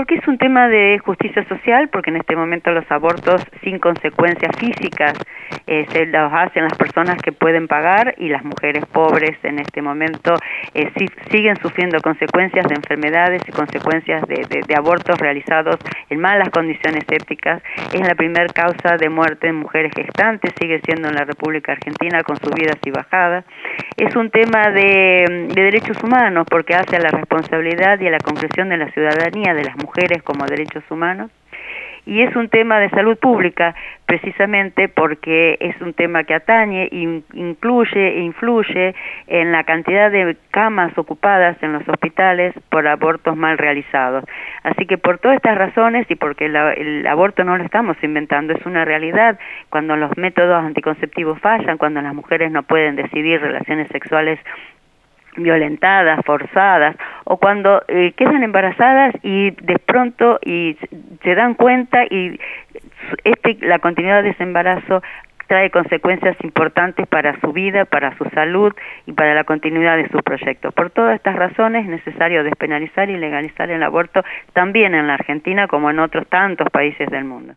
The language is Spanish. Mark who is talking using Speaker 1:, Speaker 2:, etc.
Speaker 1: porque es un tema de justicia social, porque en este momento los abortos sin consecuencias físicas eh, se los hacen las personas que pueden pagar y las mujeres pobres en este momento eh, siguen sufriendo consecuencias de enfermedades y consecuencias de, abortos realizados en malas condiciones sépticas. Es la primera causa de muerte en mujeres gestantes, sigue siendo en la República Argentina con subidas y bajadas. Es un tema de, de derechos humanos porque hace a la responsabilidad y a la concreción de la ciudadanía de las mujeres como derechos humanos y es un tema de salud pública precisamente porque es un tema que atañe, incluye e influye en la cantidad de camas ocupadas en los hospitales por abortos mal realizados. Así que por todas estas razones y porque el aborto no lo estamos inventando, es una realidad cuando los métodos anticonceptivos fallan, cuando las mujeres no pueden decidir relaciones sexuales violentadas, forzadas, o cuando eh, quedan embarazadas y de pronto y se dan cuenta y este, la continuidad de ese embarazo trae consecuencias importantes para su vida, para su salud y para la continuidad de su proyecto. Por todas estas razones es necesario despenalizar y legalizar el aborto también en la Argentina como en otros tantos países del mundo.